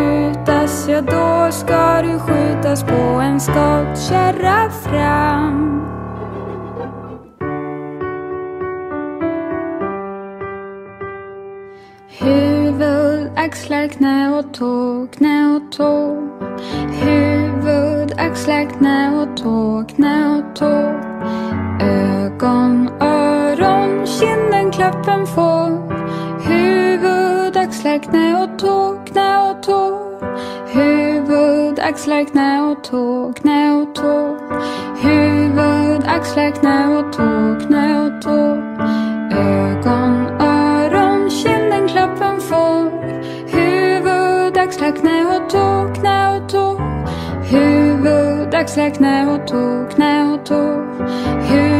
Skjutas, ja då ska du skjutas på en skottkärra fram. Huvud, axlar, knä och tå, knä och tå. Huvud, axlar, knä och tå, knä och tå. Ögon, öron, kinden, klappen får. Huvud, axlar, knä och tå, knä och tå. Huvud, axlar, knä och tå, knä och tå. Huvud, axlar, knä och tå, knä och tå. Ögon, öron, kinden, klappen får. Huvud, axlar, knä och tå, knä och tå. Huvud, axlar, knä och tå, knä och tå. Huvud,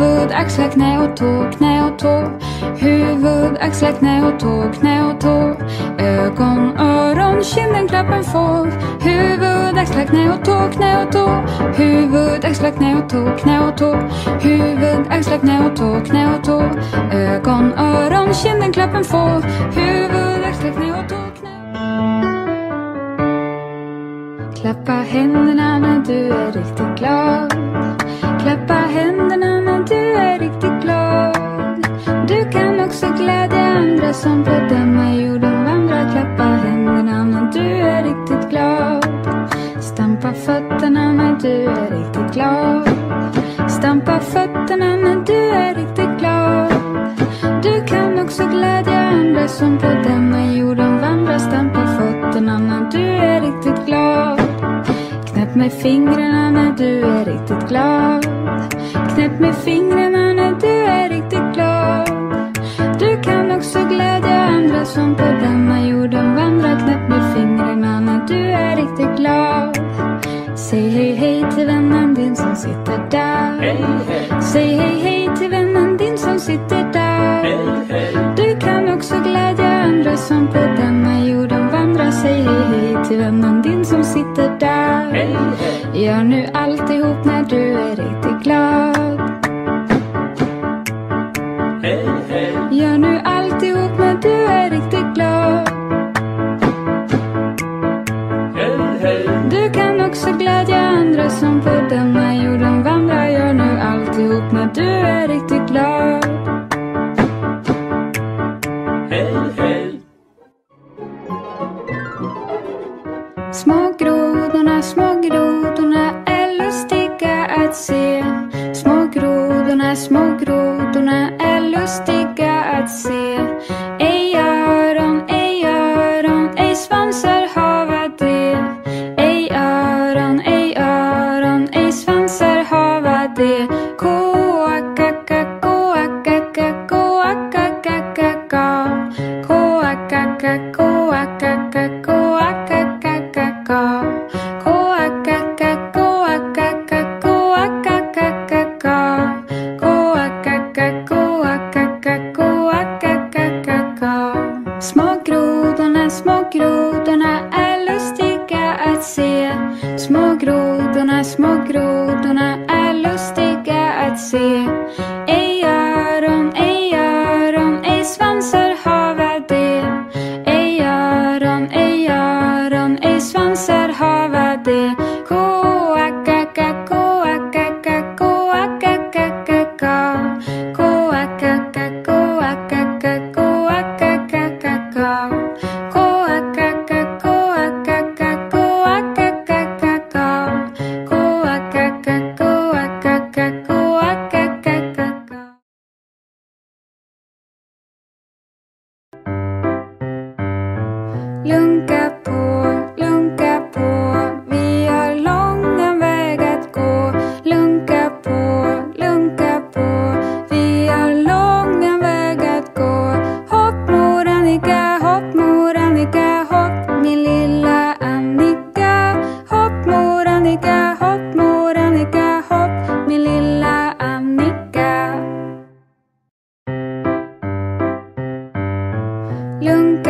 Huvud, axlar, knä och tå, knä och tå. Huvud, axlar, knä och tå, knä och tå. Ögon, öron, kinden, klappen får. Huvud, axlar, knä och tå, knä och tå. Huvud, axlar, knä och tå, knä och tå. Huvud, axlar, knä och tå, knä och tå. Ögon, öron, kinden, klappen får. Huvud, axlar, knä och tå, knä Klappa händerna när du är riktigt glad. Klappa händerna andra som på denna jorden vandrar. Klappa händerna när du är riktigt glad. Stampa fötterna när du är riktigt glad. Stampa fötterna när du är riktigt glad. Du kan också glädja andra som på denna jorden vandrar. Stampa fötterna när du är riktigt glad. Knäpp med fingrarna när du är riktigt glad. Knäpp med fingrarna när du är som på denna jorden vandrar. Knäpp med fingrarna när du är riktigt glad. Säg hej hej till vännen din som sitter där. Hej, hej, Säg hej hej till vännen din som sitter där. hej. Du kan också glädja andra som på denna jorden vandrar. Säg hej hej till vännen din som sitter där. Gör nu alltihop när du är riktigt glad. kakoa kakakoa 勇敢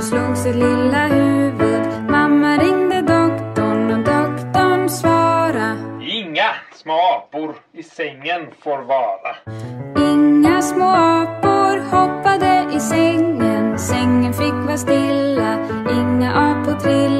Och slog sitt lilla huvud. Mamma ringde doktorn och doktorn svara. Inga små apor i sängen får vara. Inga små apor hoppade i sängen. Sängen fick vara stilla. Inga apor trilla.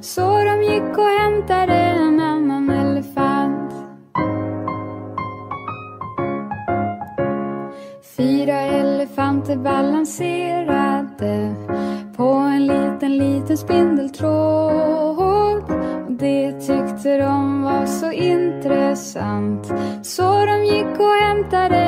så de gick och hämtade en annan elefant. Fyra elefanter balanserade på en liten, liten spindeltråd. Det tyckte de var så intressant så de gick och hämtade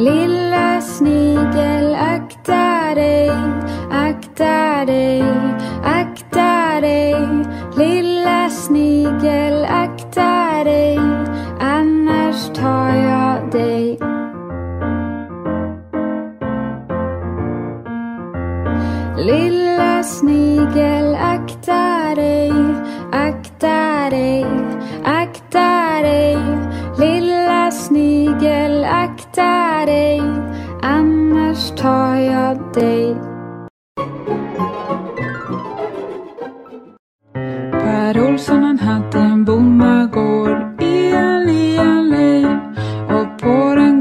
Lilla snigel, akta dig, akta dig,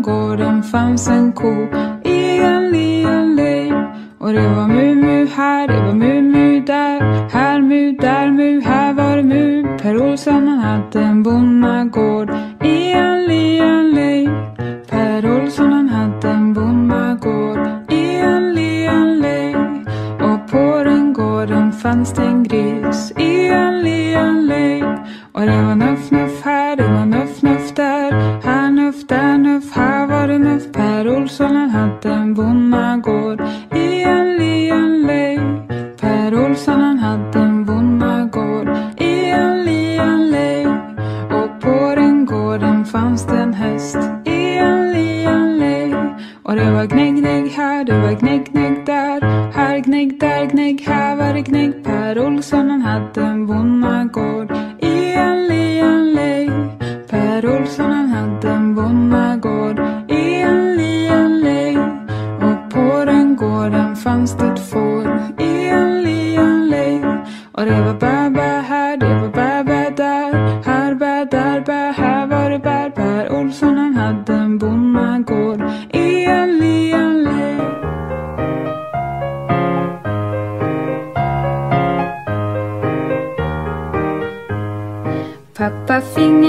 gården fanns en ko i en lien lej och det var mu mu här, det var mu mu där. Här mu, där mu, här var det mu. Per Olsson han hade en bonnagård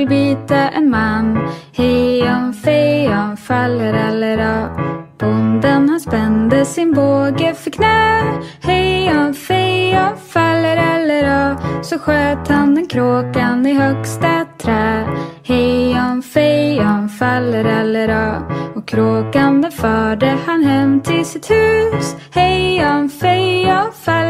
vill byta en man. Hej om fej om fallerallera Bonden han spände sin båge för knä. Hej om fej om fallerallera Så sköt han den kråkan i högsta trä. Hej om fej om fallerallera Och kråkan den förde han hem till sitt hus. Hej om fej fallerallera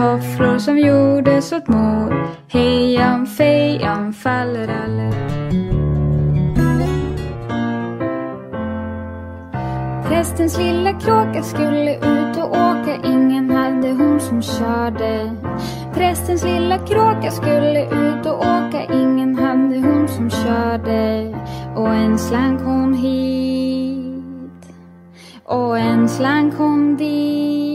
tofflor som gjordes åt mor. Hejan fejan fallerallet. Prästens lilla kråka skulle ut och åka. Ingen hade hon som körde. Prästens lilla kråka skulle ut och åka. Ingen hade hon som körde. Och en slank hon hit. Och en slank hon dit.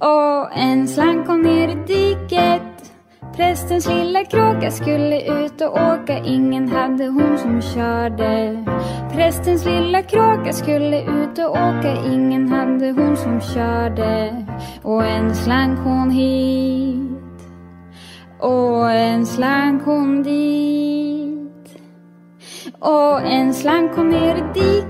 Och en slank hon ner i diket Prästens lilla kråka skulle ut och åka, ingen hade hon som körde. Prästens lilla kråka skulle ut och åka, ingen hade hon som körde. Och en slank hon hit och en slank hon dit. Och en slank hon ner i diket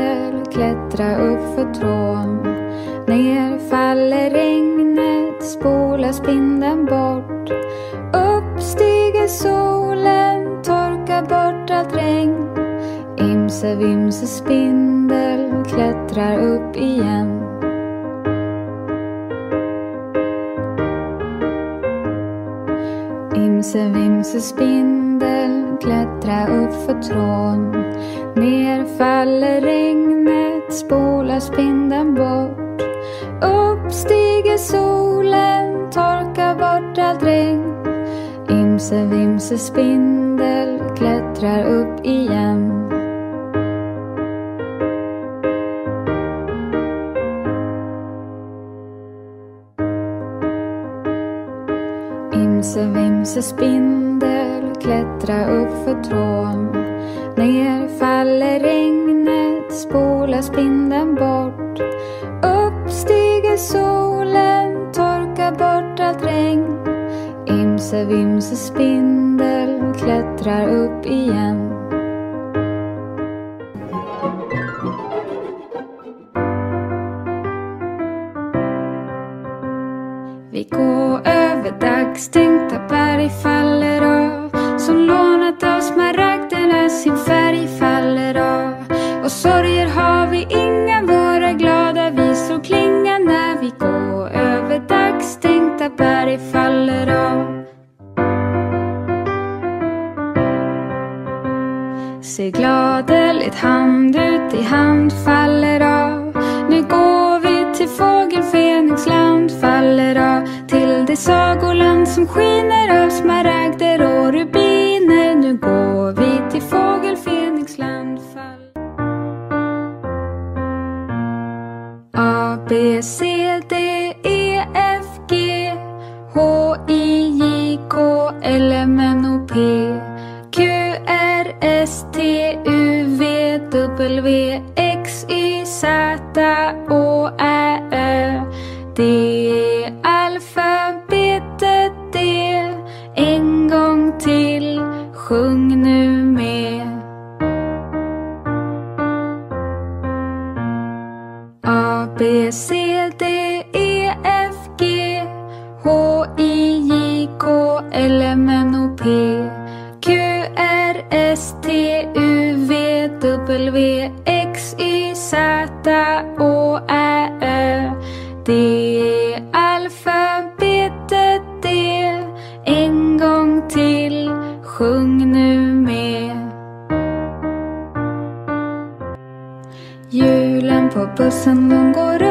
klättra upp för trån. Ner faller regnet, spolar spindeln bort. Upp stiger solen, torkar bort allt regn. Imse vimse spindel klättrar upp igen. Imse vimse spindel klättra upp för trån. Ner faller regnet, spolar spindeln bort. Upp stiger solen, torkar bort allt regn. Imse vimse spindel klättrar upp igen. Imse vimse spindel klättra upp för trån. Ner faller regnet, spolar spindeln bort. Upp stiger solen, torkar bort allt regn. Imse vimse spindel klättrar upp igen. Se gladeligt hand ut i hand faller av. Nu går vi till fågel land faller av. Till det sagoland som skiner av smaragder och rubiner. Nu går vi till fågel land fall A, B, C, D, E, F, G H, I, J, K, L, M, N, hati. Till, sjung nu med. Julen på bussen hon går runt,